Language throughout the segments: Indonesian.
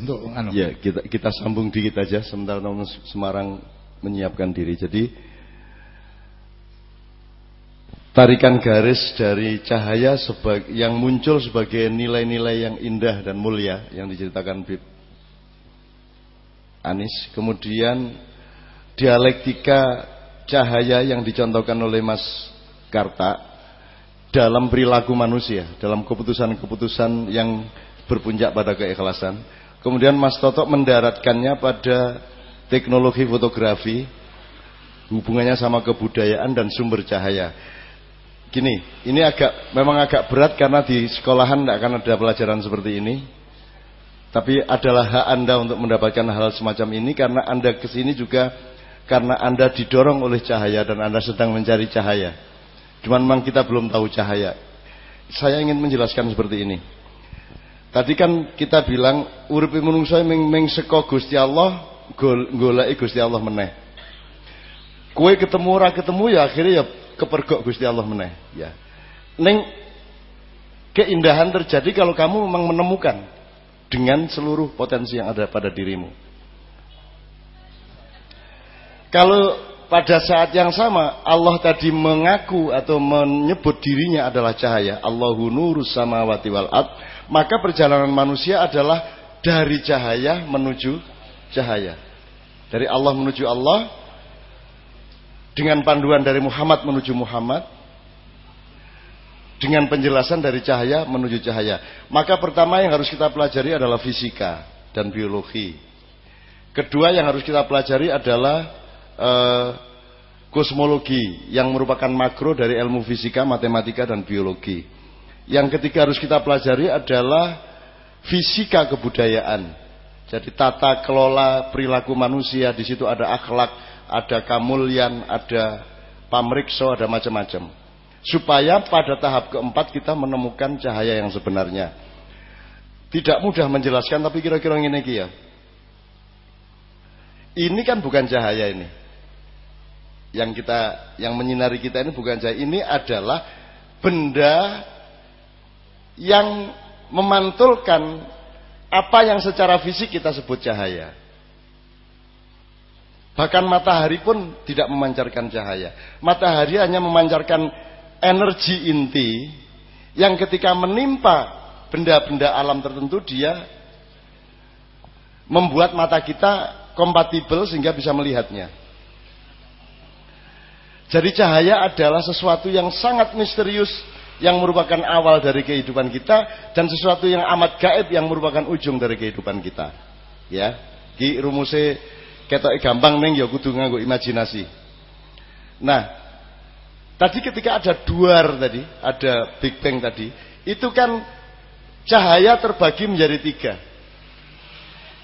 untuk anu. Ya, kita kita sambung dikit aja sementara teman Semarang menyiapkan diri. Jadi tarikan garis dari cahaya sebagai yang muncul sebagai nilai-nilai yang indah dan mulia yang diceritakan Bib Anis. Kemudian dialektika cahaya yang dicontohkan oleh Mas Karta dalam perilaku manusia, dalam keputusan-keputusan yang berpuncak pada keikhlasan. Kemudian Mas Toto mendaratkannya pada teknologi fotografi, hubungannya sama kebudayaan dan sumber cahaya. Gini, ini agak memang agak berat karena di sekolahan tidak akan ada pelajaran seperti ini. Tapi adalah hak Anda untuk mendapatkan hal semacam ini karena Anda ke sini juga karena Anda didorong oleh cahaya dan Anda sedang mencari cahaya. Cuman memang kita belum tahu cahaya. Saya ingin menjelaskan seperti ini. Tadi kan kita bilang uripe menungso ming ming seko Gusti Allah goleki Gusti Allah meneh. Kue ketemu ora ketemu ya akhirnya ya kepergok Gusti Allah meneh ya. Ning keindahan terjadi kalau kamu memang menemukan dengan seluruh potensi yang ada pada dirimu. Kalau pada saat yang sama Allah tadi mengaku atau menyebut dirinya adalah cahaya, Allahu nurus samawati wal ard, maka perjalanan manusia adalah dari cahaya menuju cahaya. Dari Allah menuju Allah dengan panduan dari Muhammad menuju Muhammad dengan penjelasan dari cahaya menuju cahaya. Maka pertama yang harus kita pelajari adalah fisika dan biologi. Kedua yang harus kita pelajari adalah uh, kosmologi yang merupakan makro dari ilmu fisika, matematika dan biologi. Yang ketiga harus kita pelajari adalah fisika kebudayaan. Jadi tata kelola perilaku manusia di situ ada akhlak, ada kamulian, ada pamrikso, ada macam-macam. Supaya pada tahap keempat kita menemukan cahaya yang sebenarnya. Tidak mudah menjelaskan tapi kira-kira ini ya. Ini kan bukan cahaya ini yang kita yang menyinari kita ini bukan cahaya ini adalah benda yang memantulkan apa yang secara fisik kita sebut cahaya. Bahkan matahari pun tidak memancarkan cahaya. Matahari hanya memancarkan energi inti yang ketika menimpa benda-benda alam tertentu dia membuat mata kita kompatibel sehingga bisa melihatnya. Jadi cahaya adalah sesuatu yang sangat misterius yang merupakan awal dari kehidupan kita dan sesuatu yang amat gaib yang merupakan ujung dari kehidupan kita. Ya. Ki rumuse ketok gampang neng ya kudu nganggo imajinasi. Nah, tadi ketika ada duar tadi, ada Big Bang tadi, itu kan cahaya terbagi menjadi tiga.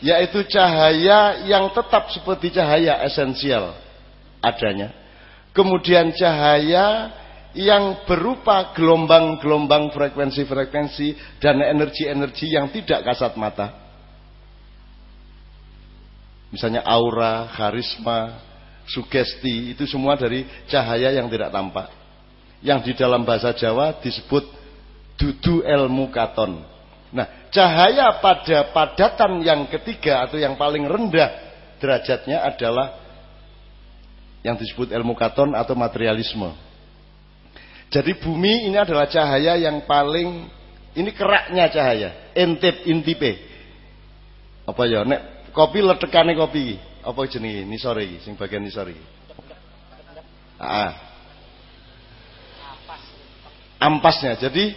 Yaitu cahaya yang tetap seperti cahaya esensial adanya kemudian cahaya yang berupa gelombang-gelombang frekuensi-frekuensi dan energi-energi yang tidak kasat mata. Misalnya aura, karisma, sugesti, itu semua dari cahaya yang tidak tampak. Yang di dalam bahasa Jawa disebut dudu ilmu katon. Nah, cahaya pada padatan yang ketiga atau yang paling rendah derajatnya adalah yang disebut ilmu katon atau materialisme. Jadi bumi ini adalah cahaya yang paling ini keraknya cahaya, intip intipe. Apa ya nek kopi letekane kopi apa jenenge nisore iki sing bagian nisore iki. Ah. Ampasnya. Jadi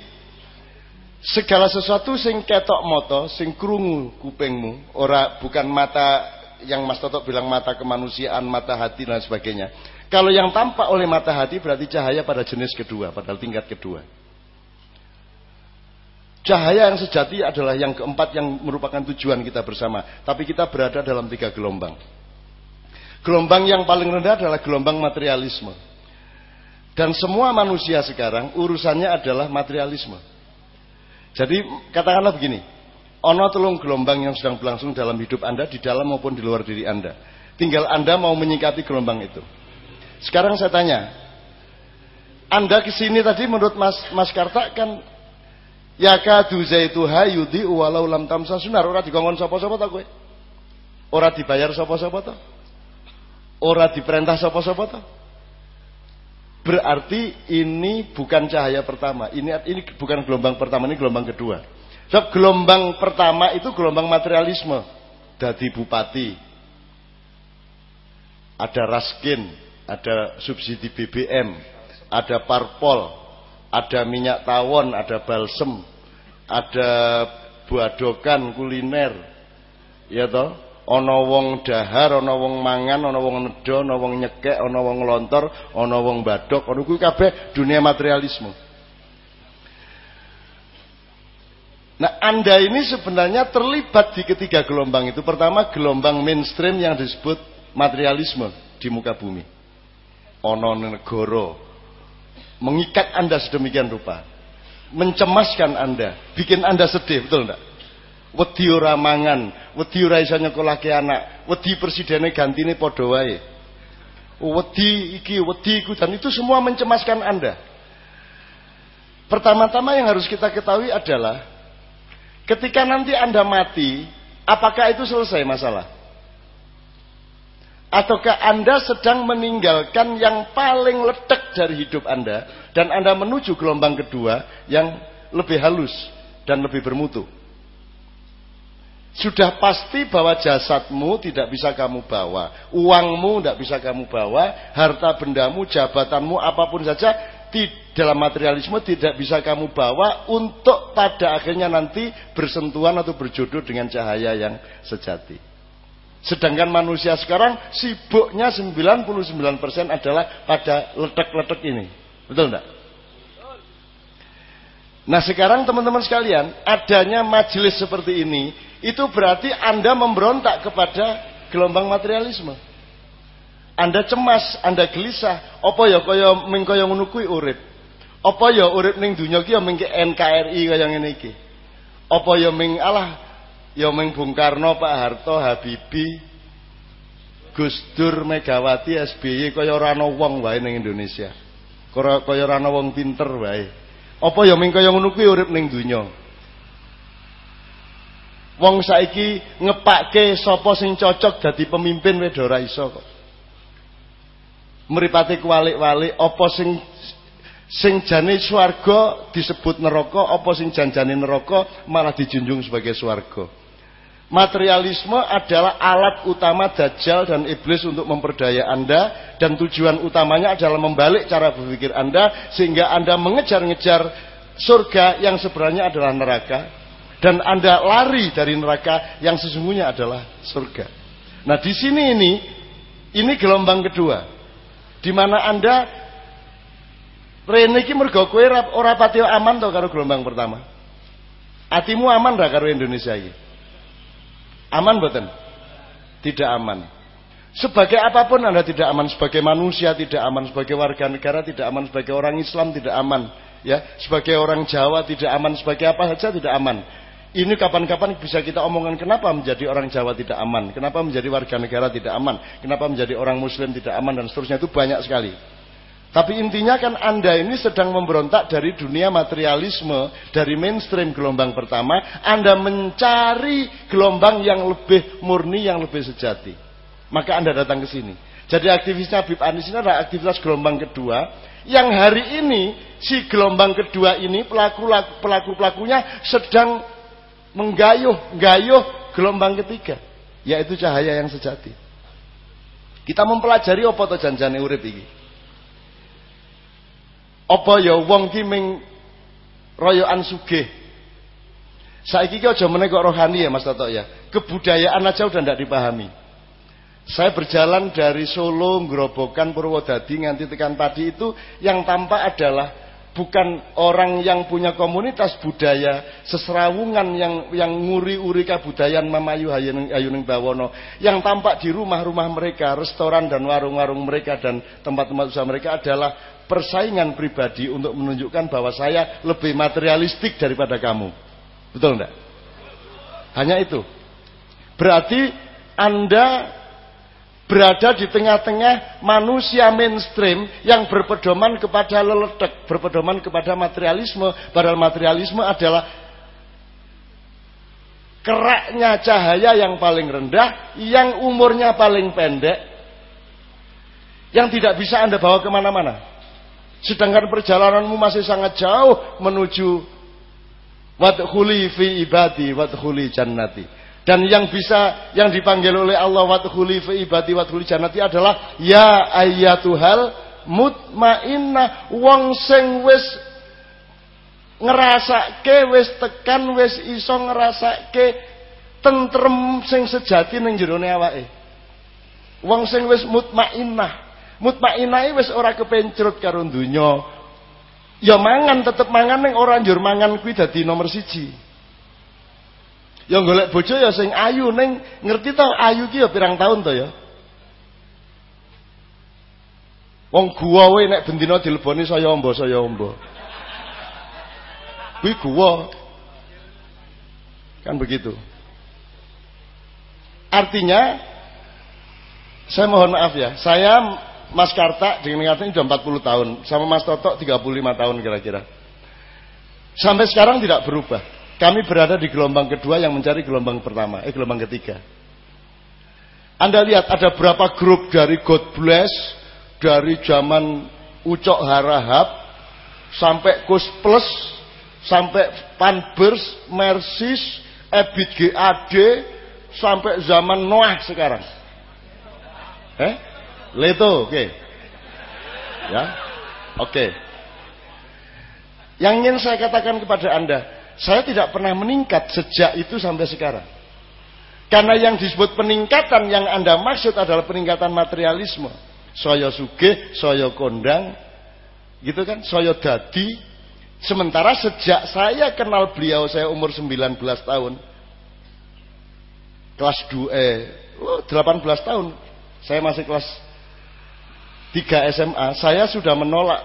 segala sesuatu sing ketok moto, sing krungu kupingmu, ora bukan mata yang Mas Toto bilang mata kemanusiaan, mata hati dan sebagainya. Kalau yang tampak oleh mata hati berarti cahaya pada jenis kedua, pada tingkat kedua. Cahaya yang sejati adalah yang keempat yang merupakan tujuan kita bersama. Tapi kita berada dalam tiga gelombang. Gelombang yang paling rendah adalah gelombang materialisme. Dan semua manusia sekarang urusannya adalah materialisme. Jadi katakanlah begini, Ono telung gelombang yang sedang berlangsung dalam hidup Anda di dalam maupun di luar diri Anda. Tinggal Anda mau menyikapi gelombang itu. Sekarang saya tanya, Anda ke sini tadi menurut Mas Mas Karta kan Ya kadu zaitu hayudi walau lam tamsa sunar ora dikongkon sapa-sapa ta kowe? Ora dibayar sapa-sapa ta? Ora diperintah sapa-sapa ta? Berarti ini bukan cahaya pertama. Ini ini bukan gelombang pertama, ini gelombang kedua. Sebab gelombang pertama itu gelombang materialisme. Dadi bupati. Ada raskin, ada subsidi BBM, ada parpol, ada minyak tawon, ada balsem, ada buadokan kuliner. Ya toh? Ana wong dahar, ana wong mangan, ana wong nedo, ana wong nyekek, ana wong lontor, ana wong badok, ana kuwi kabeh dunia materialisme. Nah, Anda ini sebenarnya terlibat di ketiga gelombang itu. Pertama, gelombang mainstream yang disebut materialisme di muka bumi. Ono negara mengikat Anda sedemikian rupa mencemaskan Anda, bikin Anda sedih, betul enggak? Wedi ora mangan, wedi ora iso nyekolahke anak, wedi presidennya gantine padha wae. Wedi iki, wedi iku dan itu semua mencemaskan Anda. Pertama-tama yang harus kita ketahui adalah ketika nanti Anda mati, apakah itu selesai masalah? Ataukah Anda sedang meninggalkan yang paling ledak dari hidup Anda dan Anda menuju gelombang kedua yang lebih halus dan lebih bermutu? Sudah pasti bahwa jasadmu tidak bisa kamu bawa, uangmu tidak bisa kamu bawa, harta bendamu, jabatanmu, apa pun saja di dalam materialisme tidak bisa kamu bawa untuk pada akhirnya nanti bersentuhan atau berjodoh dengan cahaya yang sejati. Sedangkan manusia sekarang sibuknya 99% adalah pada letek-letek ini. Betul enggak? Nah sekarang teman-teman sekalian, adanya majelis seperti ini, itu berarti Anda memberontak kepada gelombang materialisme. Anda cemas, Anda gelisah, apa ya kaya ming kaya ngono kuwi urip. Apa ya urip ning dunya ki ya NKRI kaya ngene. Apa ya ming alah ya ming Bung Karno, Pak Harto, Habibie, Gus Dur, Megawati, SBY kaya ora ana wong wae ning Indonesia. Kaya kaya ora wong pinter wae. Apa ya ming kaya ngono kuwi urip ning donya. Wong saiki ngepake sapa sing cocok dadi pemimpin wis ora iso kok. Mripate kualik-walik apa sing sing jane swarga disebut neraka apa sing janjane neraka malah dijunjung sebagai swarga. Materialisme adalah alat utama Dajjal dan Iblis untuk memperdaya Anda dan tujuan utamanya adalah membalik cara berpikir Anda sehingga Anda mengejar-ngejar surga yang sebenarnya adalah neraka dan Anda lari dari neraka yang sesungguhnya adalah surga. Nah, di sini ini ini gelombang kedua di mana Anda Rene iki mergo kowe ora pati aman to karo gelombang pertama. Atimu aman ra karo Indonesia iki? Aman betul? Tidak aman. Sebagai apa pun Anda tidak aman, sebagai manusia tidak aman, sebagai warga negara tidak aman, sebagai orang Islam tidak aman, ya, sebagai orang Jawa tidak aman, sebagai apa saja tidak aman. Ini kapan-kapan bisa kita omongkan kenapa menjadi orang Jawa tidak aman, kenapa menjadi warga negara tidak aman, kenapa menjadi orang Muslim tidak aman dan seterusnya itu banyak sekali. Tapi intinya kan Anda ini sedang memberontak dari dunia materialisme, dari mainstream gelombang pertama, Anda mencari gelombang yang lebih murni, yang lebih sejati. Maka Anda datang ke sini. Jadi aktivisnya Habib Anis ini adalah aktivitas gelombang kedua, yang hari ini si gelombang kedua ini pelaku pelaku pelakunya sedang menggayuh, gayuh gelombang ketiga, yaitu cahaya yang sejati. Kita mempelajari apa to janjane urip iki? Apa ya wong ki ming royokan sugih. Saiki ki aja meneh kok rohani ya Mas Toto ya. Kebudayaan aja udah ndak dipahami. Saya berjalan dari Solo, Grobogan, Purwodadi nganti tekan tadi itu yang tampak adalah bukan orang yang punya komunitas budaya seserawungan yang yang nguri-uri kabudayaan Mamayu Hayuning, Hayuning Bawono yang tampak di rumah-rumah mereka, restoran dan warung-warung mereka dan tempat-tempat usaha mereka adalah persaingan pribadi untuk menunjukkan bahwa saya lebih materialistik daripada kamu. Betul enggak? Hanya itu. Berarti Anda berada di tengah-tengah manusia mainstream yang berpedoman kepada leledek, berpedoman kepada materialisme. Padahal materialisme adalah keraknya cahaya yang paling rendah, yang umurnya paling pendek, yang tidak bisa Anda bawa ke mana-mana. Sedangkan perjalananmu masih sangat jauh menuju wadkhuli fi ibadi wadkhuli jannati. Dan yang bisa yang dipanggil oleh Allah wadkhuli fi ibadi wadkhuli jannati adalah ya ayyatuhal mutmainnah wong sing wis ngerasake wis tekan wis iso ngerasake tentrem sing sejati ning jerone awake. Wong sing wis mutmainnah. Mutmainnah wis ora kepencrut karo donya. Ya mangan tetep mangan ning ora njur mangan kuwi dadi nomor siji. Ya golek bojo ya sing ayu ning ngerti to ayu ki ya pirang tahun to ya. Wong gua wae nek bendina dileboni saya ombo saya ombo. Kuwi gua. Kan begitu. Artinya saya mohon maaf ya, saya Mas Karta ini sudah 40 tahun, sama Mas Toto 35 tahun kira-kira. Sampai sekarang tidak berubah. Kami berada di gelombang kedua yang mencari gelombang pertama, eh gelombang ketiga. Anda lihat ada berapa grup dari God Bless, dari zaman Ucok Harahap, sampai Kus Plus, sampai Panbers, Mersis, Ebit GAD, sampai zaman Noah sekarang. Eh? Leto, oke. Ya. Oke. Yang ingin saya katakan kepada Anda, saya tidak pernah meningkat sejak itu sampai sekarang. Karena yang disebut peningkatan yang Anda maksud adalah peningkatan materialisme. Soyo suge, soyo kondang, gitu kan, soyo dadi. Sementara sejak saya kenal beliau, saya umur 19 tahun. Kelas 2, eh, oh, 18 tahun. Saya masih kelas 3 SMA. Saya sudah menolak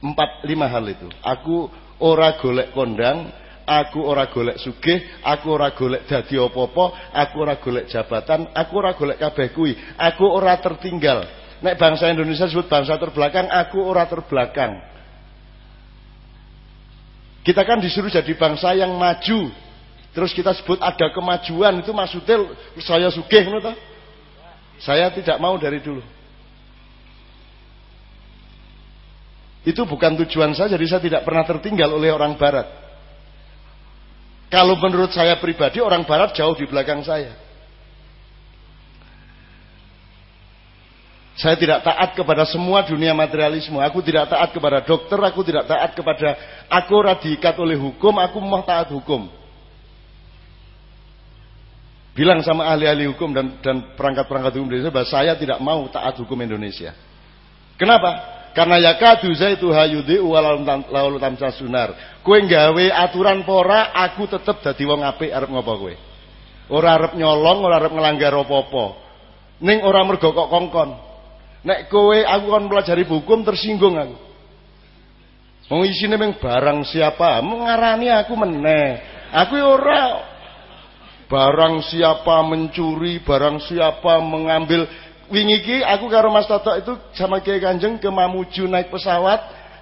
4, 5 hal itu. Aku ora golek kondang, aku ora golek sugih, aku ora golek dadi apa-apa, aku ora golek jabatan, aku ora golek kabeh kuwi. Aku ora tertinggal. Nek bangsa Indonesia disebut bangsa terbelakang, aku ora terbelakang. Kita kan disuruh jadi bangsa yang maju. Terus kita sebut ada kemajuan itu maksudnya saya sugih ngono Saya tidak mau dari dulu. Itu bukan tujuan saya, jadi saya tidak pernah tertinggal oleh orang barat. Kalau menurut saya pribadi, orang barat jauh di belakang saya. Saya tidak taat kepada semua dunia materialisme. Aku tidak taat kepada dokter, aku tidak taat kepada aku radikat oleh hukum, aku mau taat hukum. Bilang sama ahli-ahli hukum dan perangkat-perangkat hukum Indonesia bahwa saya tidak mau taat hukum Indonesia. Kenapa? Karena yakadu zaitu hayudi lalu tamsa sunar. Kue nggawe aturan pora, aku tetep dadi wong apik arep ngopo kue. Ora arep nyolong, ora arep ngelanggar apa-apa. Ning ora mergo kongkon. Nek kowe aku kon pelajari hukum tersinggung aku. Wong isine meng barang siapa, mengarani aku meneh. Aku ora barang siapa mencuri, barang siapa mengambil wingi ki aku karo Mas Toto itu sama Kiai Kanjeng ke Mamuju naik pesawat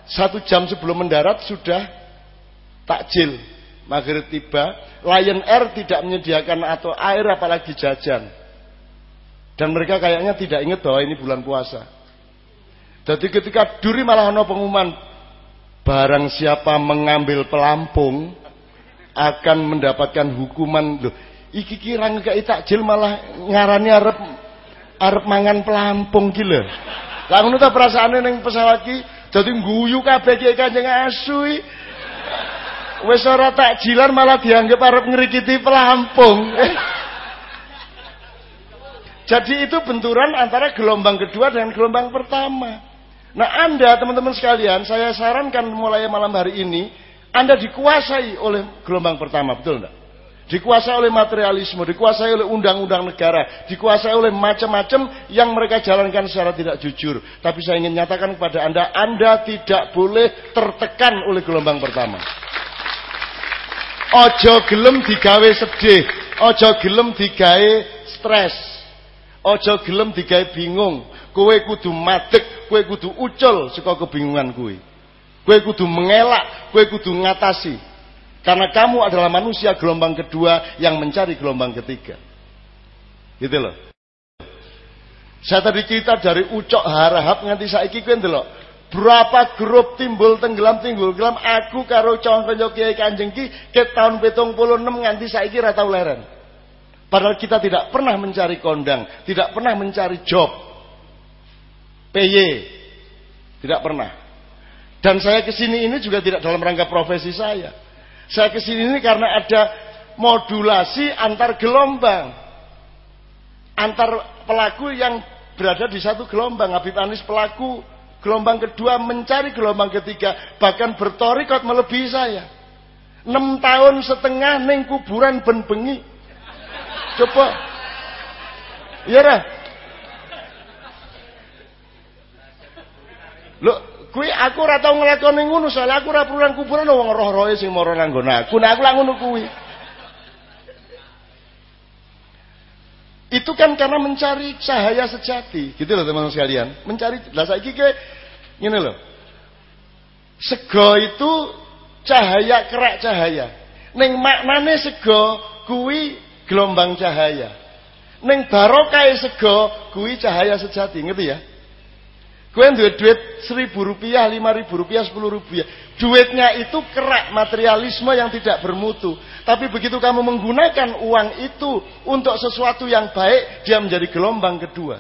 satu jam sebelum mendarat sudah takjil maghrib tiba. Lion Air tidak menyediakan atau air apalagi jajan. Dan mereka kayaknya tidak ingat bahwa ini bulan puasa. Jadi ketika duri malah ono pengumuman barang siapa mengambil pelampung akan mendapatkan hukuman. Loh iki kira nggak takjil malah ngarani arep arep mangan pelampung ki lho. Lah ngono ta pesawat ki dadi guyu kabeh ki Kanjeng Asu Wis ora takjilan malah dianggap arep ngrikiti pelampung. Jadi itu benturan antara gelombang kedua dengan gelombang pertama. Nah Anda teman-teman sekalian, saya sarankan mulai malam hari ini, Anda dikuasai oleh gelombang pertama, betul enggak? Dikuasai oleh materialisme, dikuasai oleh undang-undang negara, dikuasai oleh macam-macam yang mereka jalankan secara tidak jujur. Tapi saya ingin nyatakan kepada Anda, Anda tidak boleh tertekan oleh gelombang pertama. Ojo gelem digawe sedih, ojo gelem digawe stres. Aja gelem digawe bingung. Kowe kudu madeg, kowe kudu ucul saka kebingungan kowe. Kowe kudu mengelak, kowe kudu ngatasi. Karena kamu adalah manusia gelombang kedua yang mencari gelombang ketiga. Gitu loh. Saya tadi cerita dari ucok harahap nganti saiki kowe ndelok. Berapa grup timbul tenggelam timbul gelam aku karo kanca Kiai Kanjeng ki ke tahun 76 nganti saiki ra tau leren. Padahal kita tidak pernah mencari kondang, tidak pernah mencari job. PY. Tidak pernah. Dan saya ke sini ini juga tidak dalam rangka profesi saya. Saya ke sini ini karena ada modulasi antar gelombang. Antar pelaku yang berada di satu gelombang. Habib Anis pelaku gelombang kedua mencari gelombang ketiga. Bahkan bertorikot melebihi saya. Enam tahun setengah neng kuburan ben bengi. Coba. Iya lah. Lo, kui aku ora tau nglakoni ngono, soalnya aku ora perlu kuburan wong roh-rohe sing mara nang aku. Nah, aku lak ngono. Itu kan karena mencari cahaya sejati, gitu loh teman-teman sekalian. Mencari, lah saiki ke ngene loh. Sego itu cahaya kerak cahaya. Ning maknane sego kuwi gelombang cahaya. Ning barokah sego kuwi cahaya sejati, ngerti ya? Kue duit duit seribu rupiah, lima ribu rupiah, sepuluh rupiah. Duitnya itu kerak materialisme yang tidak bermutu. Tapi begitu kamu menggunakan uang itu untuk sesuatu yang baik, dia menjadi gelombang kedua.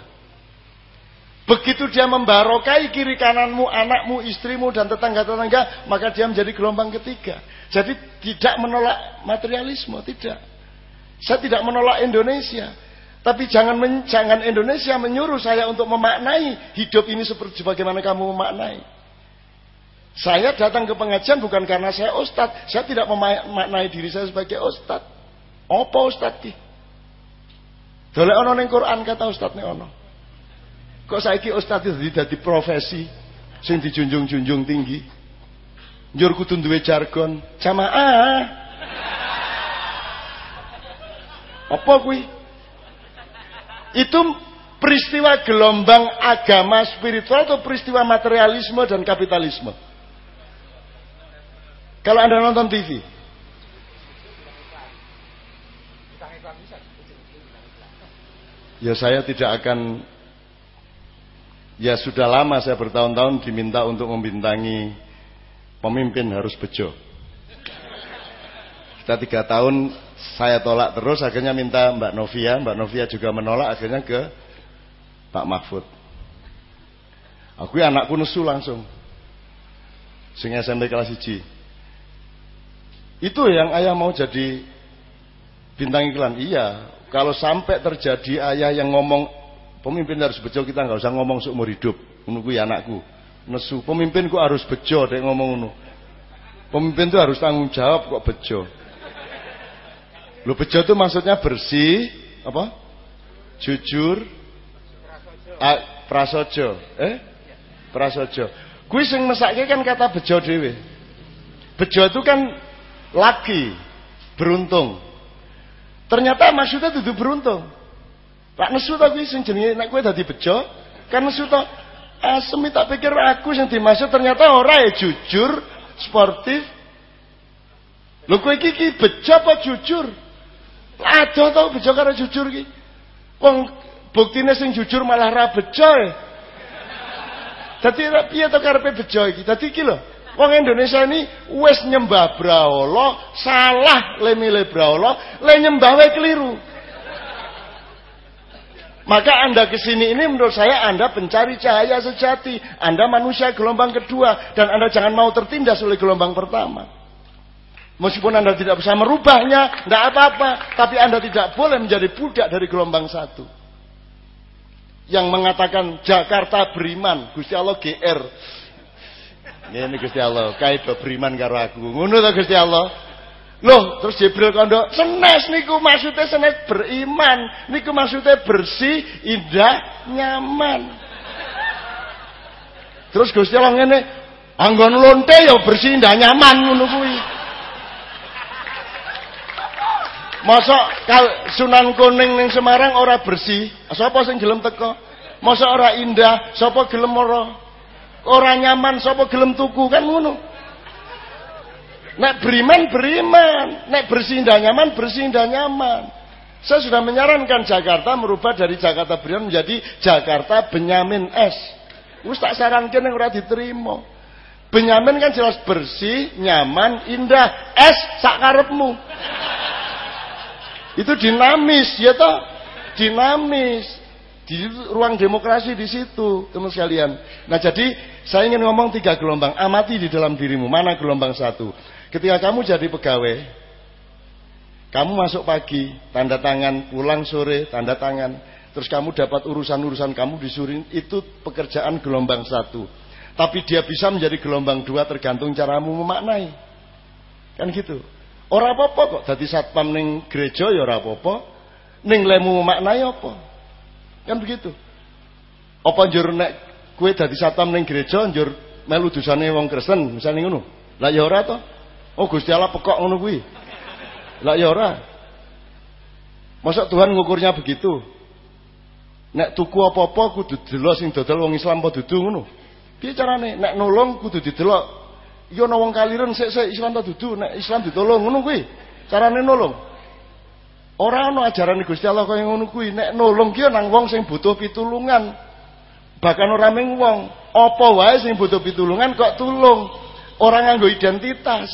Begitu dia membarokai kiri kananmu, anakmu, istrimu, dan tetangga-tetangga, maka dia menjadi gelombang ketiga. Jadi tidak menolak materialisme, tidak. Saya tidak menolak Indonesia. Tapi jangan men, jangan Indonesia menyuruh saya untuk memaknai hidup ini seperti bagaimana kamu memaknai. Saya datang ke pengajian bukan karena saya ustad. Saya tidak memaknai diri saya sebagai ustad. Apa ustad ki? Dole ono ning Quran kata ustad nih ono. Kok saiki ustad itu jadi profesi sing dijunjung-junjung tinggi. Njur kudu duwe jargon jamaah. Apa kuwi? Itu peristiwa gelombang agama spiritual atau peristiwa materialisme dan kapitalisme? Kalau Anda nonton TV. Ya saya tidak akan Ya sudah lama saya bertahun-tahun diminta untuk membintangi pemimpin harus bejo. Kita tiga tahun saya tolak terus akhirnya minta Mbak Novia. Mbak Novia juga menolak akhirnya ke Pak Mahfud. Aku ya anakku nesu langsung. Sing SMP kelas 1 itu yang ayah mau jadi bintang iklan? Iya. Kalau sampai terjadi ayah yang ngomong pemimpin harus bejo kita nggak usah ngomong seumur hidup. Menunggu ya anakku. Nesu. Pemimpinku harus bejo deh ngomong nu pemimpin itu harus tanggung jawab kok bejo Lu bejo itu maksudnya bersih, apa? Jujur, ah, prasojo, eh? Prasojo. Kuwi sing mesake kan kata bejo dhewe. Bejo itu kan laki, beruntung. Ternyata maksudnya itu beruntung. Pak nesu ta kuwi sing jenenge nek kowe dadi bejo, kan nesu ta asem tak pikir aku yang dimaksud ternyata ora ya jujur, sportif. Lho kowe iki ki bejo apa jujur? Ada tau bejo karo jujur ki. Wong buktine sing jujur malah ra bejo e. Dadi piye to karepe bejo iki? Dadi iki lho, wong Indonesia ini wis nyembah brahala, salah le milih brahala, le nyembah wae keliru. Maka Anda ke sini ini menurut saya Anda pencari cahaya sejati. Anda manusia gelombang kedua. Dan Anda jangan mau tertindas oleh gelombang pertama. Meskipun Anda tidak bisa merubahnya, tidak apa-apa. Tapi Anda tidak boleh menjadi budak dari gelombang satu. Yang mengatakan Jakarta beriman, Gusti Allah GR. Ini Gusti Allah, kaido beriman karo aku. To Gusti Allah. Loh, terus Jibril kondo, senes niku maksudnya senes beriman. Niku maksudnya bersih, indah, nyaman. Terus Gusti Allah ngene, anggon lonte ya bersih, indah, nyaman ngono kuwi. Mosok Sunan Kuning ning Semarang ora bersih, sapa sing gelem teko? Mosok ora indah, sapa gelem ora? Ora nyaman, sapa gelem tuku kan ngono. Nek beriman beriman, nek bersih indah nyaman bersih indah nyaman. Saya sudah menyarankan Jakarta merubah dari Jakarta Beriman menjadi Jakarta Benyamin S. Wis tak sarankan yang ora diterima. Benyamin kan jelas bersih, nyaman, indah. S sakarepmu. Itu dinamis, ya toh? Dinamis. Di ruang demokrasi di situ, teman sekalian. Nah, jadi saya ingin ngomong tiga gelombang. Amati di dalam dirimu. Mana gelombang satu? Ketika kamu jadi pegawai, kamu masuk pagi, tanda tangan, pulang sore, tanda tangan. Terus kamu dapat urusan-urusan kamu disuruh itu pekerjaan gelombang satu. Tapi dia bisa menjadi gelombang dua tergantung caramu memaknai. Kan gitu. Orang apa-apa kok dadi satpam ning gereja ya ora apa-apa. Ning lemu memaknai apa? Kan begitu. Apa njur nek kowe dadi satpam ning gereja njur melu dosane wong Kristen, misalnya ngono. Lah ya ora to. Oh Gusti Allah pekok ngono kuwi. Lah ya ora. Masa Tuhan ngukurnya begitu? Nek tuku apa-apa kudu delok sing dodol wong Islam apa dudu ngono. Piye carane? Nek nolong kudu didelok. Ya ana wong kaliren sik-sik Islam ta dudu, nek Islam ditolong ngono kuwi. Carane nolong. Ora ana ajaran Gusti Allah kaya ngono kuwi. Nek nolong ki nang wong sing butuh pitulungan. Bahkan ora ming wong, apa wae sing butuh pitulungan kok tulung. Ora nganggo identitas.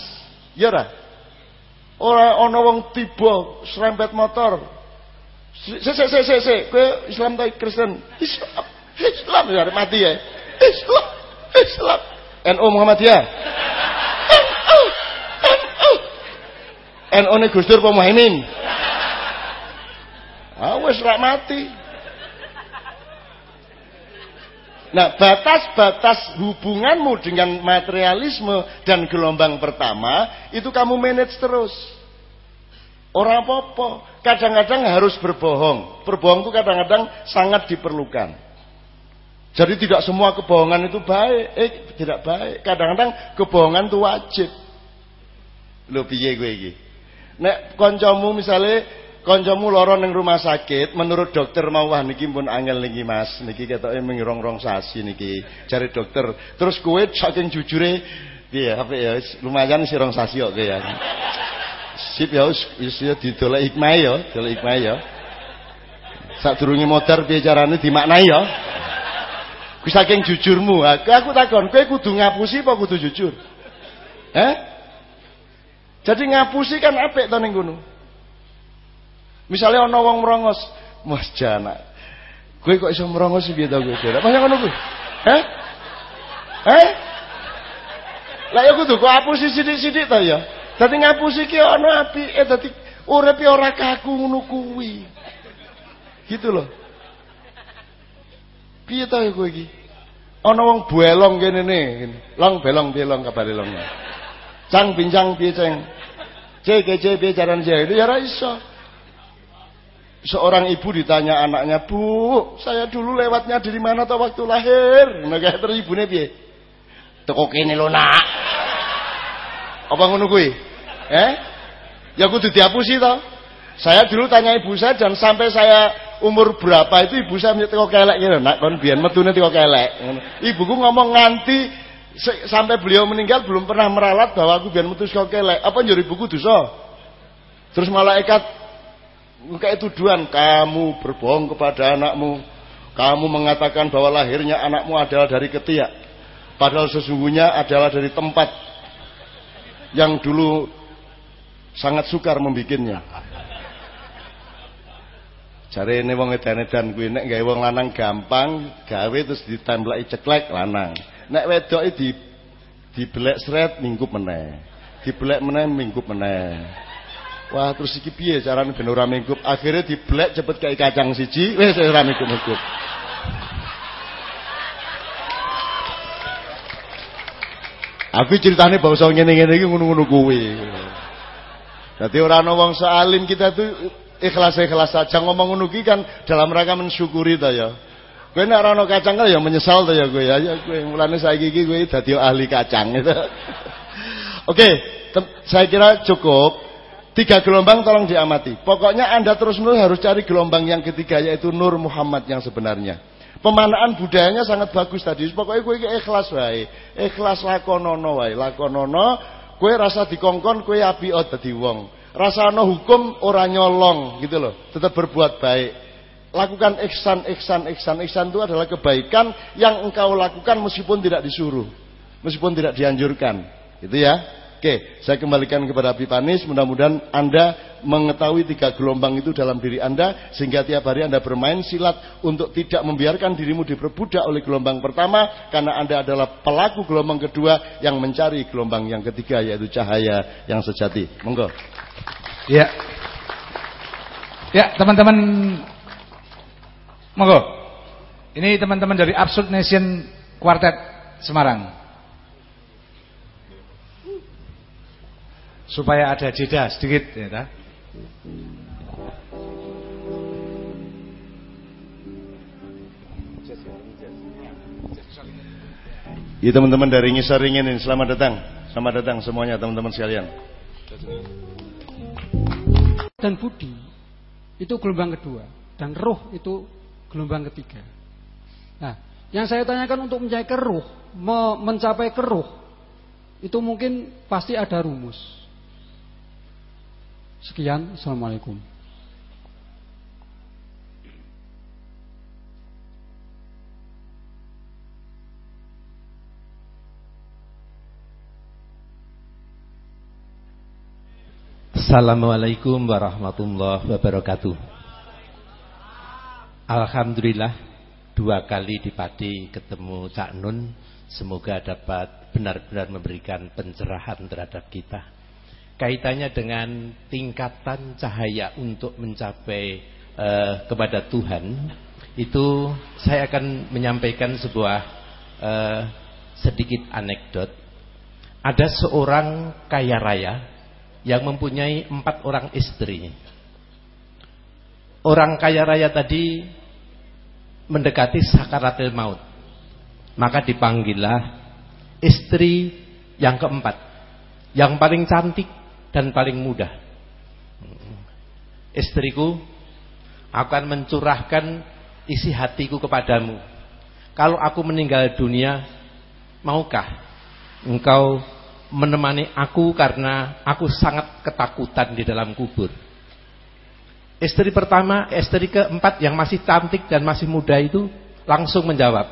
Ya ora? Ora wong tiba serempet motor. Sik sik sik sik sik, kowe Islam ta Kristen? Islam. Islam ya mati ya. Islam. Islam. NU Muhammadiyah. NU. Ne Gus Dur apa Muhaimin? Ah wis rak mati. Nah, batas-batas hubunganmu dengan materialisme dan gelombang pertama itu kamu manage terus. Orang apa-apa. Kadang-kadang harus berbohong. Berbohong itu kadang-kadang sangat diperlukan. Jadi tidak semua kebohongan itu baik. Eh, tidak baik. Kadang-kadang kebohongan itu wajib. Lho piye gue iki? Nek koncomu misalnya kancamu lara ning rumah sakit, menurut dokter mau wah niki pun angel niki Mas, niki ketoke mengrong-rong sasi niki. Cari dokter. Terus kowe saking jujure piye apa ya lumayan sih rong sasi kok ya. Sip ya wis ya didolek hikmah ya, dolek hikmah ya. Sadurunge modar piye carane dimaknai ya. Ku saking jujurmu, aku, takon, kowe kudu ngapusi apa kudu jujur? Eh? Jadi ngapusi kan apik to ning kono. Misalnya ana wong merongos, Mas Jana. Kowe kok iso merongos piye to kowe? Apa ngono kuwi? Heh? Heh? Lah ya kudu kok hapus sithik-sithik to ya. Dadi ngapusi ki ana apike dadi uripe ora kaku ngono kuwi. Gitu loh. Piye to kowe iki? Ana wong buelong kene ne. Long belong piye long kabare long. Cang bincang piye ceng. Cek cek piye carane cek. Ya iso. Seorang ibu ditanya anaknya, "Bu, saya dulu lewatnya dari mana atau waktu lahir?" Nah, terus ibune piye? Teko kene lho, Nak. Apa ngono kuwi? Eh? Ya kudu dihapusi toh. Saya dulu tanya ibu saya dan sampai saya umur berapa itu ibu saya teko kelek gitu. Nak kon biyen metune teko kelek. Ibuku ngomong nganti sampai beliau meninggal belum pernah meralat bahwa aku biar metu teko kelek. Apa nyuri ibuku dosa? Terus malaikat Kayak tuduhan kamu berbohong kepada anakmu. Kamu mengatakan bahwa lahirnya anakmu adalah dari ketiak. Padahal sesungguhnya adalah dari tempat yang dulu sangat sukar membikinnya. Ini wong edan-edan kuwi nek gawe wong lanang gampang, gawe terus ditemblaki ceklek lanang. Nek wedok di dibelek sret minggup meneh. Dibelek meneh minggup meneh. Wah, terus iki piye carane ben ora minggup? Akhire diblek cepet kayak kacang siji, wis ora minggup-minggup. Aku ceritane bangsa ngene-ngene iki ngono-ngono kuwi. Dadi ora ana salim kita tuh ikhlas-ikhlas saja ngomong ki kan dalam rangka mensyukuri ta ya. Kowe nek ora kacang kan ya menyesal ta ya kowe ya. Ya kowe mulane saiki iki kowe dadi ahli kacang gitu. Oke, saya kira cukup Tiga gelombang tolong diamati. Pokoknya Anda terus-menerus harus cari gelombang yang ketiga yaitu Nur Muhammad yang sebenarnya. Pemanaan budayanya sangat bagus tadi. Pokoknya gue ikhlas wae. Ikhlas lakonono wae. Lakonono gue rasa dikongkon gue api ot tadi wong. Rasa no hukum orang nyolong gitu loh. Tetap berbuat baik. Lakukan ihsan, ihsan, ihsan. Ihsan itu adalah kebaikan yang engkau lakukan meskipun tidak disuruh. Meskipun tidak dianjurkan. Gitu ya. Oke, saya kembalikan kepada Panis. Mudah-mudahan Anda mengetahui tiga gelombang itu dalam diri Anda. Sehingga tiap hari Anda bermain silat untuk tidak membiarkan dirimu diperbudak oleh gelombang pertama. Karena Anda adalah pelaku gelombang kedua yang mencari gelombang yang ketiga yaitu cahaya yang sejati. Monggo. Ya. Ya, teman-teman. Monggo. Ini teman-teman dari Absurd Nation Quartet Semarang. Supaya ada jeda sedikit ya ta? Ya teman-teman dari Ngisaringin ini selamat datang. Selamat datang semuanya teman-teman sekalian. Dan budi itu gelombang kedua dan roh itu gelombang ketiga. Nah, yang saya tanyakan untuk mencapai ke roh, mencapai ke roh itu mungkin pasti ada rumus. Sekian, Assalamualaikum. Assalamualaikum warahmatullahi wabarakatuh. Alhamdulillah dua kali di Pati ketemu Cak Nun, semoga dapat benar-benar memberikan pencerahan terhadap kita kaitannya dengan tingkatan cahaya untuk mencapai uh, kepada Tuhan itu saya akan menyampaikan sebuah uh, sedikit anekdot. Ada seorang kaya raya yang mempunyai empat orang istri. Orang kaya raya tadi mendekati sakaratil maut. Maka dipanggillah istri yang keempat. Yang paling cantik dan paling mudah. Istriku akan mencurahkan isi hatiku kepadamu. Kalau aku meninggal dunia, maukah engkau menemani aku karena aku sangat ketakutan di dalam kubur. Istri pertama, istri keempat yang masih cantik dan masih muda itu langsung menjawab,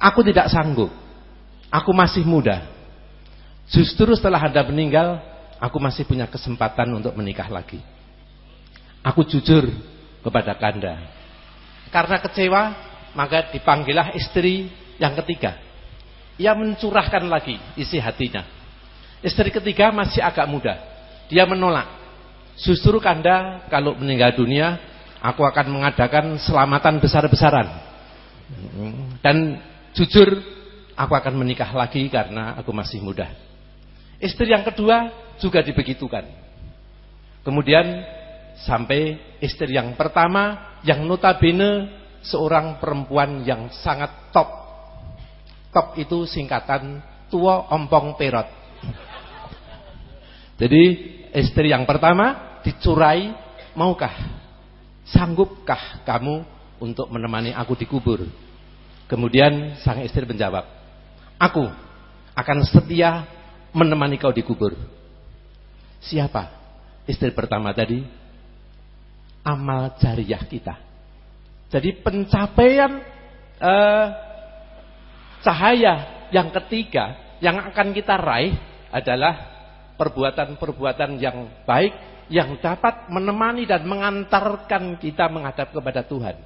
aku tidak sanggup, aku masih muda. Justru setelah Anda meninggal, aku masih punya kesempatan untuk menikah lagi. Aku jujur kepada Kanda. Karena kecewa, maka dipanggillah istri yang ketiga. Ia mencurahkan lagi isi hatinya. Istri ketiga masih agak muda. Dia menolak. Justru Kanda kalau meninggal dunia, aku akan mengadakan selamatan besar-besaran. Dan jujur, aku akan menikah lagi karena aku masih muda. Istri yang kedua juga dibegitukan. Kemudian sampai istri yang pertama yang notabene seorang perempuan yang sangat top. Top itu singkatan tua ompong perot. Jadi istri yang pertama dicurai, maukah? Sanggupkah kamu untuk menemani aku di kubur? Kemudian sang istri menjawab, aku akan setia menemani kau di kubur. Siapa? Istri pertama tadi amal jariah kita. Jadi pencapaian eh, cahaya yang ketiga yang akan kita raih adalah perbuatan-perbuatan yang baik yang dapat menemani dan mengantarkan kita menghadap kepada Tuhan.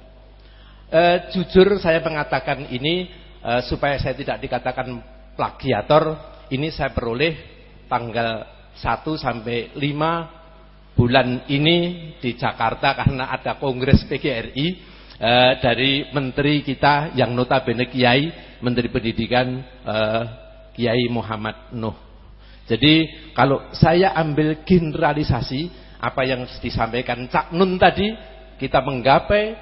E, jujur saya mengatakan ini e, supaya saya tidak dikatakan plagiator. Ini saya peroleh tanggal 1 sampai 5 bulan ini di Jakarta karena ada kongres PGRI eh, dari menteri kita yang notabene kiai, menteri pendidikan eh, Kiai Muhammad Nuh. Jadi kalau saya ambil generalisasi apa yang disampaikan Cak Nun tadi, kita menggapai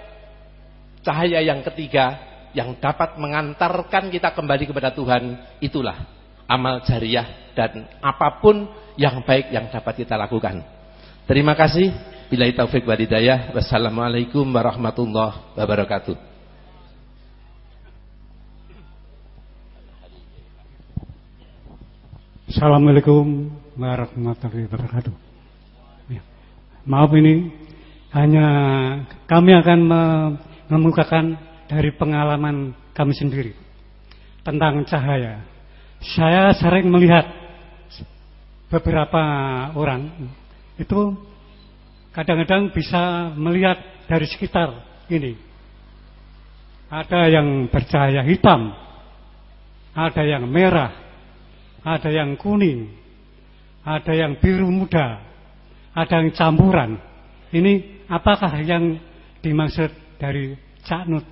cahaya yang ketiga yang dapat mengantarkan kita kembali kepada Tuhan, itulah amal jariah dan apa pun yang baik yang dapat kita lakukan. Terima kasih. Bila taufik wa hidayah. Wassalamualaikum warahmatullahi wabarakatuh. Assalamualaikum warahmatullahi wabarakatuh. Ya. Maaf ini hanya kami akan mengemukakan dari pengalaman kami sendiri tentang cahaya. Saya sering melihat beberapa orang itu kadang-kadang bisa melihat dari sekitar ini. Ada yang bercahaya hitam, ada yang merah, ada yang kuning, ada yang biru muda, ada yang campuran. Ini apakah yang dimaksud dari Cak Nut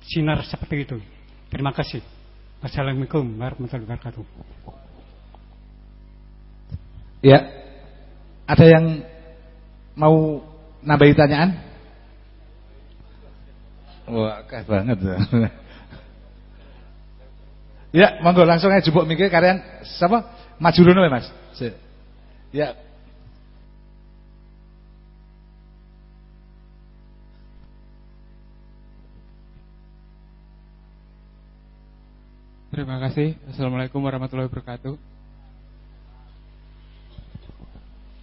sinar seperti itu? Terima kasih. Assalamualaikum warahmatullahi wabarakatuh. Ya, ada yang mau nambahi tanyaan? Wah, kah banget. ya, monggo langsung aja jebuk mikir kalian siapa? Maju dulu ya, Mas. Ya. Terima kasih. Assalamualaikum warahmatullahi wabarakatuh.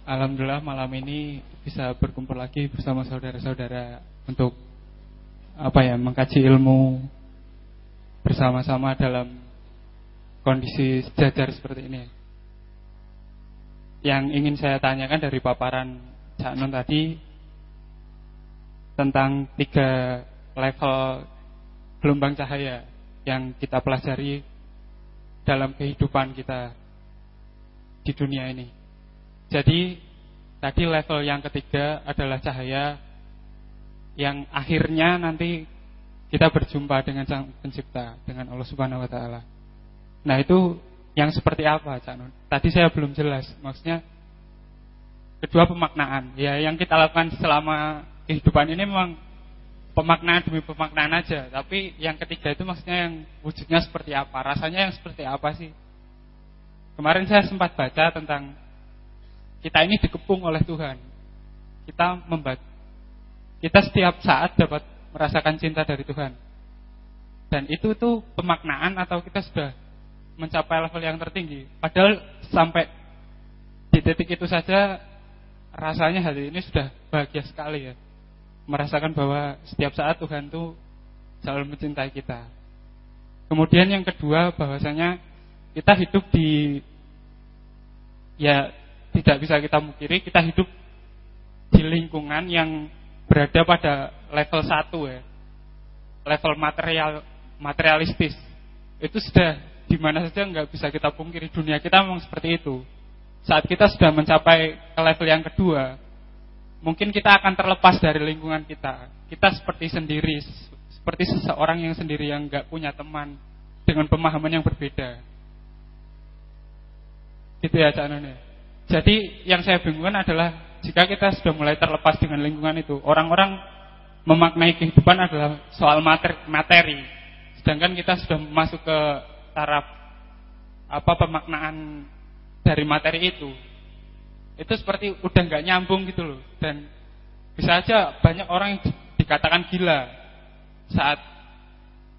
Alhamdulillah malam ini bisa berkumpul lagi bersama saudara-saudara untuk apa ya mengkaji ilmu bersama-sama dalam kondisi sejajar seperti ini. Yang ingin saya tanyakan dari paparan Cak Nun tadi tentang tiga level gelombang cahaya yang kita pelajari dalam kehidupan kita di dunia ini. Jadi tadi level yang ketiga adalah cahaya yang akhirnya nanti kita berjumpa dengan Sang Pencipta, dengan Allah Subhanahu wa taala. Nah, itu yang seperti apa, Cak Nun? Tadi saya belum jelas. Maksudnya kedua pemaknaan. Ya, yang kita lakukan selama kehidupan ini memang pemaknaan demi pemaknaan aja, tapi yang ketiga itu maksudnya yang wujudnya seperti apa, rasanya yang seperti apa sih? Kemarin saya sempat baca tentang kita ini dikepung oleh Tuhan. Kita membat kita setiap saat dapat merasakan cinta dari Tuhan. Dan itu tuh pemaknaan atau kita sudah mencapai level yang tertinggi. Padahal sampai di titik itu saja rasanya hari ini sudah bahagia sekali ya. Merasakan bahwa setiap saat Tuhan tuh selalu mencintai kita. Kemudian yang kedua bahwasanya kita hidup di ya tidak bisa kita mukiri kita hidup di lingkungan yang berada pada level satu ya. Level material materialistis. Itu sudah di mana saja nggak bisa kita pungkiri. Dunia kita memang seperti itu. Saat kita sudah mencapai ke level yang kedua mungkin kita akan terlepas dari lingkungan kita. Kita seperti sendiri seperti seseorang yang sendiri yang nggak punya teman dengan pemahaman yang berbeda. Gitu ya Cak None. Jadi yang saya bingungkan adalah jika kita sudah mulai terlepas dengan lingkungan itu, orang-orang memaknai kehidupan adalah soal materi, sedangkan kita sudah masuk ke taraf apa pemaknaan dari materi itu. Itu seperti udah nggak nyambung gitu loh, dan bisa aja banyak orang yang dikatakan gila saat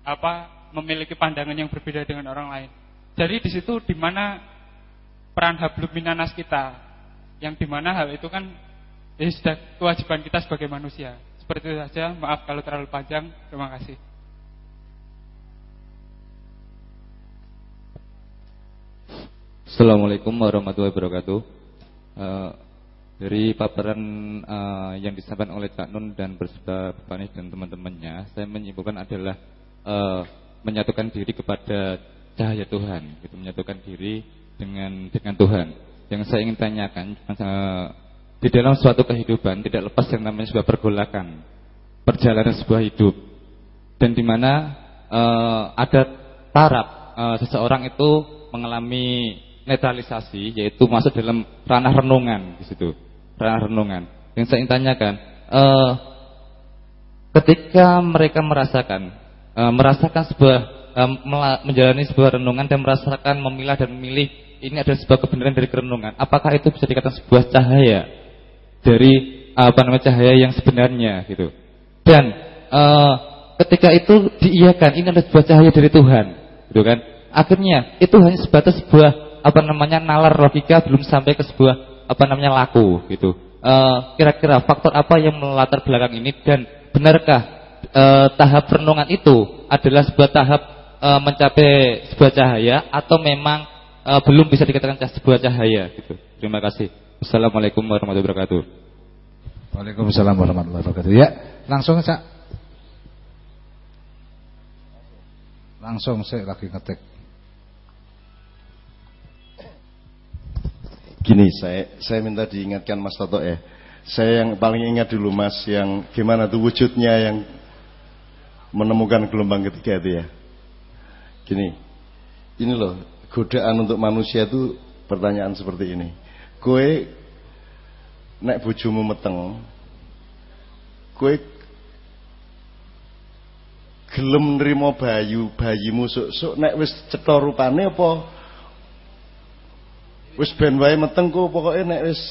apa memiliki pandangan yang berbeda dengan orang lain. Jadi di situ di mana peran hablum minanas kita yang di mana hal itu kan ya sudah kewajiban kita sebagai manusia. Seperti itu saja. Maaf kalau terlalu panjang. Terima kasih. Assalamualaikum warahmatullahi wabarakatuh uh, dari paparan uh, yang disampaikan oleh Cak Nun dan berserta Bapak dan teman-temannya saya menyimpulkan adalah uh, menyatukan diri kepada cahaya Tuhan gitu menyatukan diri dengan dengan Tuhan. Yang saya ingin tanyakan uh, di dalam suatu kehidupan tidak lepas yang namanya sebuah pergolakan, perjalanan sebuah hidup, dan di mana uh, ada taraf uh, seseorang itu mengalami netralisasi, yaitu masuk dalam ranah renungan di situ, ranah renungan. Yang saya ingin tanyakan, uh, ketika mereka merasakan uh, merasakan sebuah menjalani sebuah renungan dan merasakan memilah dan memilih ini adalah sebuah kebenaran dari kerenungan. Apakah itu bisa dikatakan sebuah cahaya? dari apa namanya cahaya yang sebenarnya gitu. Dan uh, ketika itu diiyakan ini adalah sebuah cahaya dari Tuhan, gitu kan? Akhirnya itu hanya sebatas sebuah apa namanya nalar logika belum sampai ke sebuah apa namanya laku gitu. Eh, kira-kira uh, faktor apa yang melatar belakang ini dan benarkah uh, tahap renungan itu adalah sebuah tahap uh, mencapai sebuah cahaya atau memang uh, belum bisa dikatakan sebuah cahaya gitu. Terima kasih. Assalamualaikum warahmatullahi wabarakatuh. Waalaikumsalam warahmatullahi wabarakatuh. Ya, langsung saja. Langsung saya lagi ngetik. Gini, saya saya minta diingatkan Mas Toto ya. Saya yang paling ingat dulu Mas yang gimana tuh wujudnya yang menemukan gelombang ketiga itu ya. Gini, ini loh godaan untuk manusia itu pertanyaan seperti ini. Kue nek bojomu meteng, kue gelem nrimo bayu bayimu sok-sok nek wis cetha rupane apa Wis ben wae meteng ku pokoke nek wis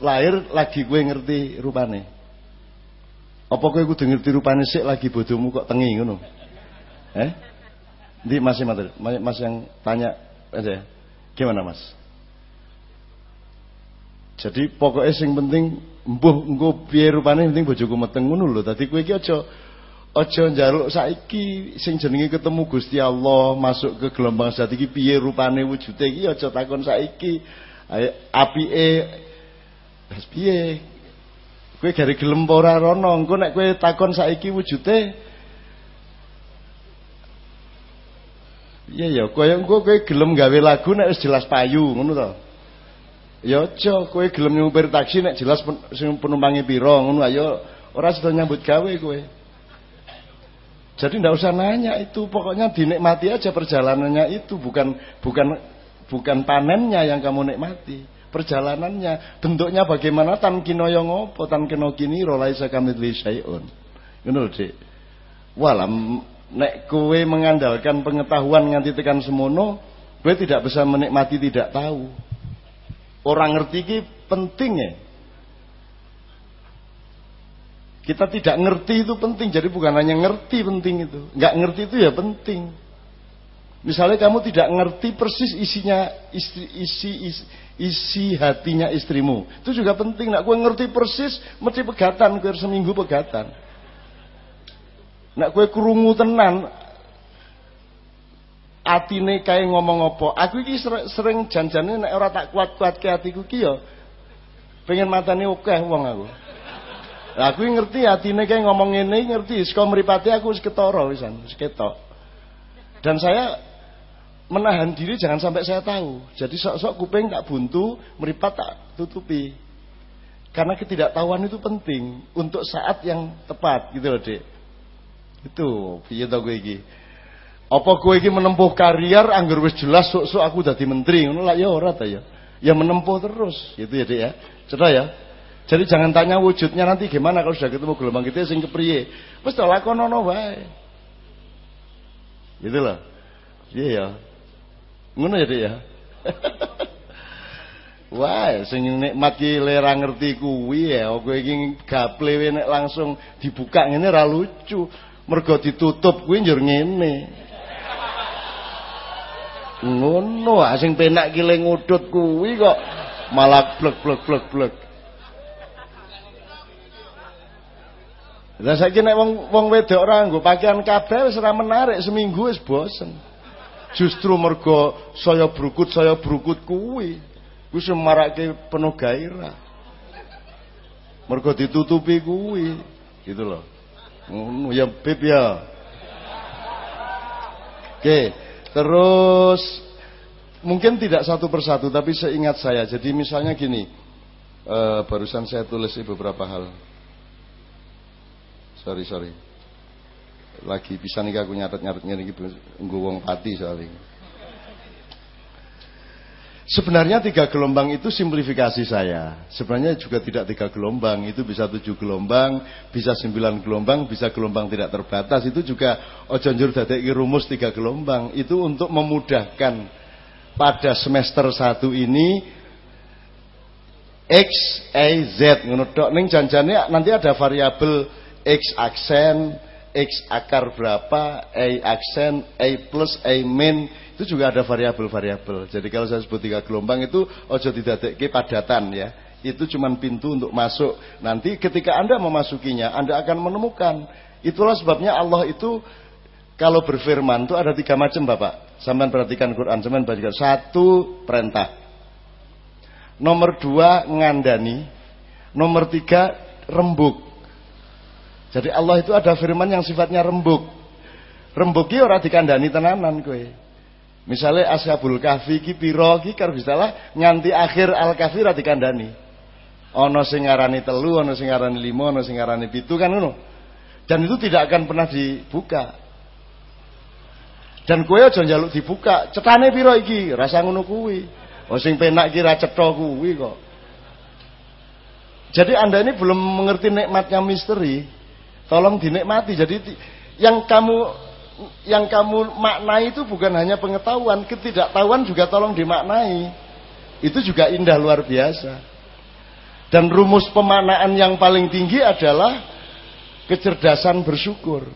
lahir lagi kowe ngerti rupane. Apa kowe kudu ngerti rupane sik lagi bodohmu kok tengi ngono? Eh? Ndi masih mater, Mas yang tanya aja. Gimana Mas? Jadi pokoknya sing penting mbuh engko piye rupane penting bojoku meteng ngono lho. Dadi kowe iki aja Aja njaluk saiki sing jenenge ketemu Gusti Allah masuk ke gelombang zat iki piye rupane wujude iki aja takon saiki. Apike wis piye? Kowe gare gelem ora rono, engko nek kowe takon saiki wujude Iya ya, kaya engko kowe gelem gawe lagu nek wis jelas payu, ngono to. Ya aja kowe gelem nyupir taksi nek jelas sing penumpange ngono ayo ora sedo nyambut gawe kowe. Jadi tidak usah nanya itu, pokoknya dinikmati aja perjalanannya itu, bukan bukan bukan panennya yang kamu nikmati, perjalanannya, bentuknya bagaimana tan kinoyo ngopo, tan kino kini rolai sakamidli syai'un. Ngono Dik. Walam nek kowe mengandalkan pengetahuan nganti tekan semono, kowe tidak bisa menikmati tidak tahu. Orang ngerti ki penting ya. Kita tidak ngerti itu penting. Jadi bukan hanya ngerti penting itu. Nggak ngerti itu ya penting. Misalnya kamu tidak ngerti persis isinya istri, isi, isi isi hatinya istrimu. Itu juga penting. Nak gue ngerti persis, mesti pegatan, gue seminggu pegatan. Nak gue kurungu tenan, atine kayak ngomong apa. Aku ini sering janjane nek ora tak kuat-kuat ke hatiku ki ya. Pengen matane oke wong aku. Aku ngerti atine kayak ngomong ini ngerti, saka mripate aku wis ketara wisan. Dan saya menahan diri jangan sampai saya tahu. Jadi sok-sok kuping tak buntu, meripat tak tutupi. Karena ketidaktahuan itu penting untuk saat yang tepat gitu loh, Dek. Itu piye to kowe iki? Apa kowe iki menempuh karier anggar wis jelas sok-sok aku dadi menteri ngono lah ya ora ta ya. Ya menempuh terus gitu ya, Dek ya. Cedah ya. Jadi jangan tanya wujudnya nanti gimana kalau sudah ketemu gelombang kita sing kepriye. Wis to lakonono wae. Gitu loh. Iya ya. Ngono ya, Dik ya. Wah, sing nikmat ki lera ngerti kuwi ya, kowe iki gaple nek langsung dibuka ngene ra lucu. Mergo ditutup kuwi njur ngene. Ngono, sing penak ki le ngudut kuwi kok malah blek blek blek blek. Lah saiki nek wong wong wedok ora nggo pakaian kabeh wis menarik seminggu wis bosen. Justru mergo saya brukut saya brukut kuwi. Kuwi semarake penuh gairah. Mergo ditutupi kuwi. Gitu loh. Ngono ya Beb ya. Oke, terus mungkin tidak satu persatu tapi seingat saya. Jadi misalnya gini, uh, barusan saya tulis beberapa hal sorry sorry lagi bisa nih aku nyatet nyatet nih wong pati soalnya Sebenarnya tiga gelombang itu simplifikasi saya. Sebenarnya juga tidak tiga gelombang, itu bisa tujuh gelombang, bisa sembilan gelombang, bisa gelombang tidak terbatas. Itu juga ojonjur dadeki rumus tiga gelombang. Itu untuk memudahkan pada semester satu ini X, Y, Z ngono tok. Ning janjane nanti ada variabel X aksen, X akar berapa, Y aksen, Y plus, Y min itu juga ada variabel-variabel. Jadi kalau saya sebut tiga gelombang itu ojo didadekke padatan ya. Itu cuma pintu untuk masuk. Nanti ketika Anda memasukinya, Anda akan menemukan. Itulah sebabnya Allah itu kalau berfirman itu ada tiga macam Bapak. Sampai perhatikan Quran, sampai perhatikan. Satu perintah. Nomor dua ngandani. Nomor tiga rembuk. Jadi Allah itu ada firman yang sifatnya rembuk. Rembuki ora dikandani tenanan kowe. Misalnya Ashabul Kahfi ki pira ki nganti akhir Al Kahfi ora dikandani. Ana sing ngarani telu, ana sing ngarani lima, ana sing ngarani pitu kan ngono. Dan itu tidak akan pernah dibuka. Dan kowe aja njaluk dibuka. Cetane pira iki? Rasa ngono kuwi. Oh sing penak ki ra cetha kuwi kok. Jadi Anda ini belum mengerti nikmatnya misteri. Tolong dinikmati. Jadi yang kamu yang kamu maknai itu bukan hanya pengetahuan, ketidaktahuan juga tolong dimaknai. Itu juga indah luar biasa. Dan rumus pemaknaan yang paling tinggi adalah kecerdasan bersyukur.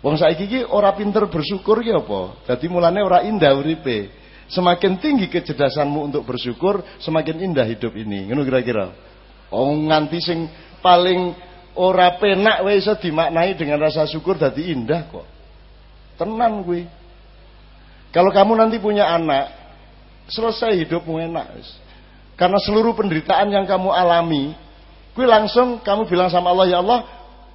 Wong saiki iki ora pinter bersyukur ya apa? Dadi mulane ora indah uripe. Semakin tinggi kecerdasanmu untuk bersyukur, semakin indah hidup ini. Ngono kira-kira. Oh nganti sing paling ora penak wae iso dimaknai dengan rasa syukur dadi indah kok. Tenan gue. Kalau kamu nanti punya anak, selesai hidupmu enak. Karena seluruh penderitaan yang kamu alami, gue langsung kamu bilang sama Allah, ya Allah,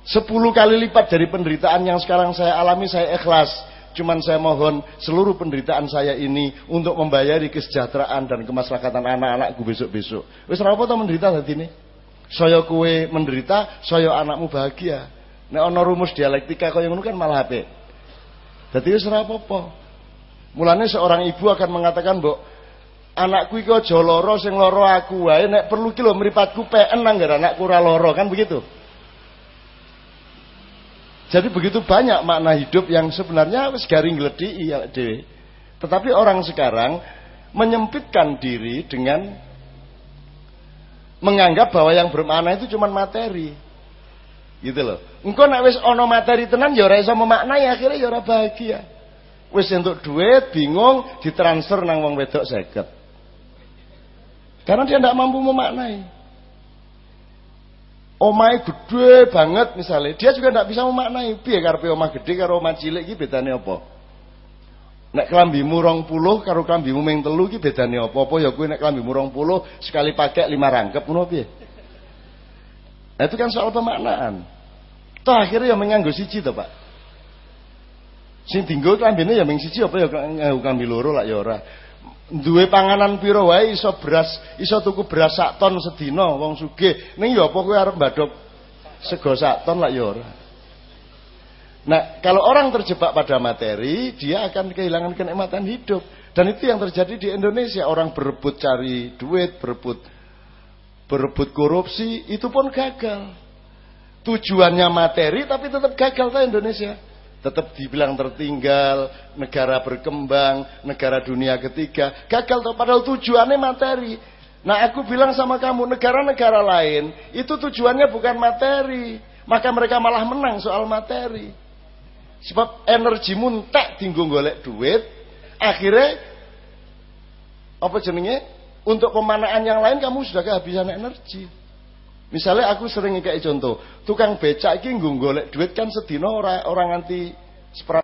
Sepuluh kali lipat dari penderitaan yang sekarang saya alami saya ikhlas. Cuman saya mohon seluruh penderitaan saya ini untuk membayari kesejahteraan dan kemasyarakatan anak-anakku besok-besok. Wis apa to menderita dadi ini? Saya kue menderita, saya anakmu bahagia. Nek ana rumus dialektika kaya ngono kan malah apik. Dadi wis ora apa-apa. Mulane seorang ibu akan mengatakan, "Mbok, anakku iki aja lara sing lara aku wae nek perlu ki lho mripatku peken nang anakku ora lara." Kan begitu. Jadi begitu banyak makna hidup yang sebenarnya wis garing gledi ya dewe. Tetapi orang sekarang menyempitkan diri dengan menganggap bahwa yang bermakna itu cuma materi. Gitu loh. Engkau nak wis ono materi tenan ya ora iso memaknai akhirnya ya ora bahagia. Wis untuk duit bingung ditransfer nang wong wedok seket. Karena dia tidak mampu memaknai omai gede banget misalnya, dia juga tidak bisa memaknai piye karepe omah gede karo omah cilik iki bedane apa? Nek kelambimu rong puluh karo kelambimu ming telu iki bedane apa? Apa ya kuwi nek kelambimu rong puluh sekali pakai lima rangkep ngono piye? Nah, itu kan soal pemaknaan. Toh akhirnya ya menganggo siji to, Pak. Sing tinggal klambine ya ming siji apa ya klambi loro lah ya duwe panganan pira wae iso beras iso tuku beras sak ton sedina wong sugih ning ya apa kowe arep mbadhok sego sak ton lak ya Nah, kalau orang terjebak pada materi, dia akan kehilangan kenikmatan hidup. Dan itu yang terjadi di Indonesia. Orang berebut cari duit, berebut berebut korupsi, itu pun gagal. Tujuannya materi, tapi tetap gagal tuh Indonesia tetap dibilang tertinggal, negara berkembang, negara dunia ketiga, gagal toh padahal tujuannya materi. Nah aku bilang sama kamu, negara-negara lain itu tujuannya bukan materi, maka mereka malah menang soal materi. Sebab energi tak tinggung golek duit, akhirnya apa jenenge? Untuk pemanaan yang lain kamu sudah kehabisan energi. Misalnya aku sering kayak contoh, tukang becak iki golek duit kan sedina orang nganti seperempat